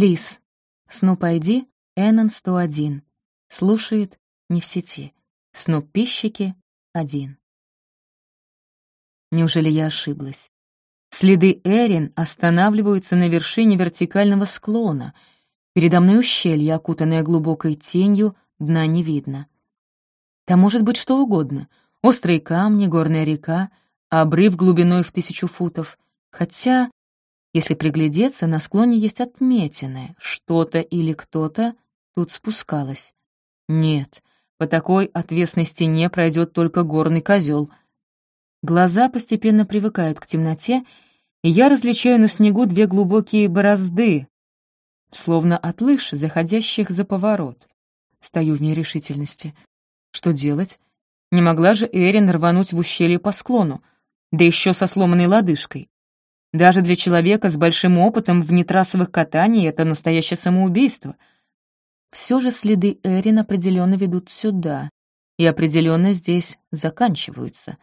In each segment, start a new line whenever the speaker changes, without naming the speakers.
Лис. Снуп ID Эннон 101. Слушает не в сети. Снуп пищики один. Неужели я ошиблась? Следы Эрин останавливаются на вершине вертикального склона. Передо мной ущелье, окутанное глубокой тенью, дна не видно. Там может быть что угодно. Острые камни, горная река, обрыв глубиной в тысячу футов. Хотя, если приглядеться, на склоне есть отметины. Что-то или кто-то тут спускалось. Нет, по такой отвесной стене пройдет только горный козел. Глаза постепенно привыкают к темноте, и я различаю на снегу две глубокие борозды, словно от лыж, заходящих за поворот. Стою в нерешительности. Что делать? Не могла же Эрин рвануть в ущелье по склону, да еще со сломанной лодыжкой. Даже для человека с большим опытом в нетрассовых катаний это настоящее самоубийство. Все же следы Эрин определенно ведут сюда, и определенно здесь заканчиваются.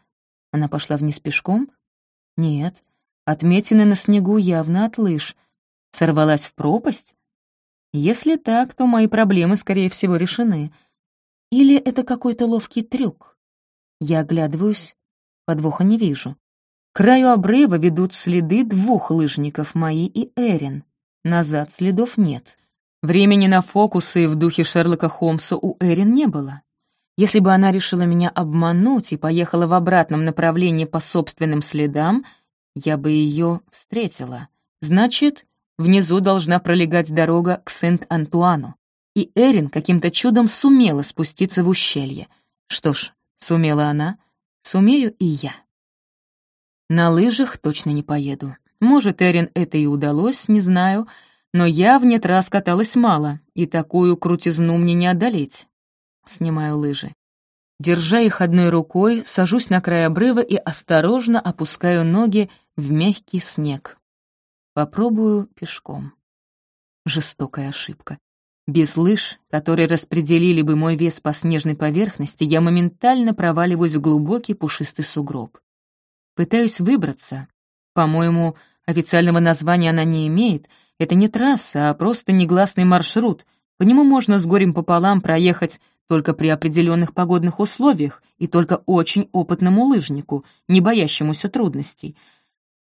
Она пошла вниз пешком? Нет. Отметины на снегу явно от лыж. Сорвалась в пропасть? Если так, то мои проблемы, скорее всего, решены. Или это какой-то ловкий трюк? Я оглядываюсь, подвоха не вижу. Краю обрыва ведут следы двух лыжников, мои и Эрин. Назад следов нет. Времени на фокусы в духе Шерлока Холмса у Эрин не было. Если бы она решила меня обмануть и поехала в обратном направлении по собственным следам, я бы ее встретила. Значит, внизу должна пролегать дорога к Сент-Антуану. И Эрин каким-то чудом сумела спуститься в ущелье. Что ж, сумела она, сумею и я. На лыжах точно не поеду. Может, Эрин это и удалось, не знаю, но я в нет раз каталась мало, и такую крутизну мне не одолеть. Снимаю лыжи. Держа их одной рукой, сажусь на край обрыва и осторожно опускаю ноги в мягкий снег. Попробую пешком. Жестокая ошибка. Без лыж, которые распределили бы мой вес по снежной поверхности, я моментально проваливаюсь в глубокий пушистый сугроб. Пытаюсь выбраться. По-моему, официального названия она не имеет — это не трасса, а просто негласный маршрут. По нему можно с горем пополам проехать только при определенных погодных условиях и только очень опытному лыжнику, не боящемуся трудностей.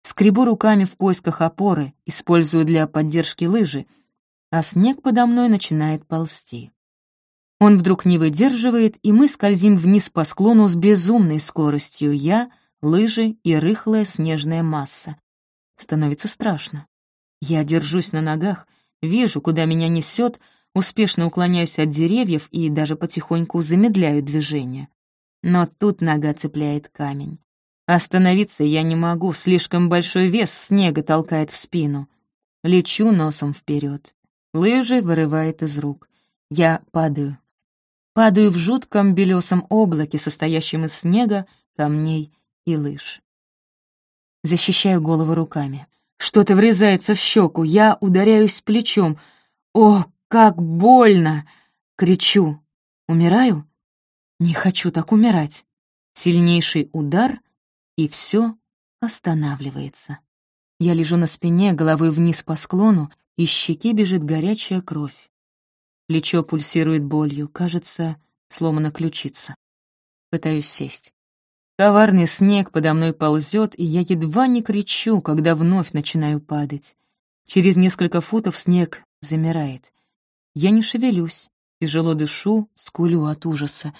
Скребу руками в поисках опоры, использую для поддержки лыжи, а снег подо мной начинает ползти. Он вдруг не выдерживает, и мы скользим вниз по склону с безумной скоростью. Я, лыжи и рыхлая снежная масса. Становится страшно. Я держусь на ногах, вижу, куда меня несет, успешно уклоняюсь от деревьев и даже потихоньку замедляю движение. Но тут нога цепляет камень. Остановиться я не могу, слишком большой вес снега толкает в спину. Лечу носом вперед. Лыжи вырывает из рук. Я падаю. Падаю в жутком белесом облаке, состоящем из снега, камней и лыж. Защищаю голову руками. Что-то врезается в щеку, я ударяюсь плечом. «О, как больно!» — кричу. «Умираю?» «Не хочу так умирать». Сильнейший удар, и все останавливается. Я лежу на спине, головой вниз по склону, из щеки бежит горячая кровь. Плечо пульсирует болью, кажется, сломана ключица. Пытаюсь сесть. Коварный снег подо мной ползет, и я едва не кричу, когда вновь начинаю падать. Через несколько футов снег замирает. Я не шевелюсь, тяжело дышу, скулю от ужаса.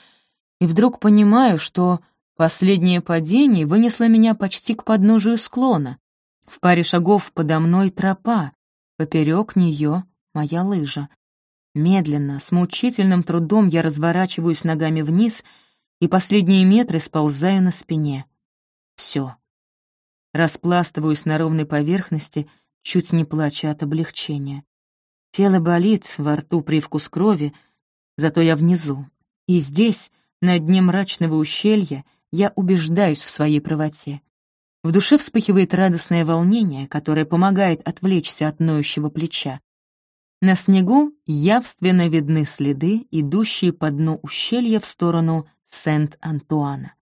И вдруг понимаю, что последнее падение вынесло меня почти к подножию склона. В паре шагов подо мной тропа, поперек нее моя лыжа. Медленно, с мучительным трудом я разворачиваюсь ногами вниз — и последние метры сползаю на спине. Все. Распластываюсь на ровной поверхности, чуть не плача от облегчения. Тело болит, во рту привкус крови, зато я внизу. И здесь, на дне мрачного ущелья, я убеждаюсь в своей правоте. В душе вспыхивает радостное волнение, которое помогает отвлечься от ноющего плеча. На снегу явственно видны следы, идущие по дну ущелья в сторону Сент-Антуана.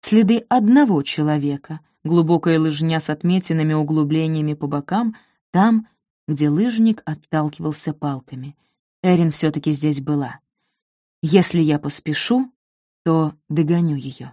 Следы одного человека, глубокая лыжня с отметинами углублениями по бокам, там где лыжник отталкивался палками. Эрин все таки здесь была. Если я поспешу, то догоню ее.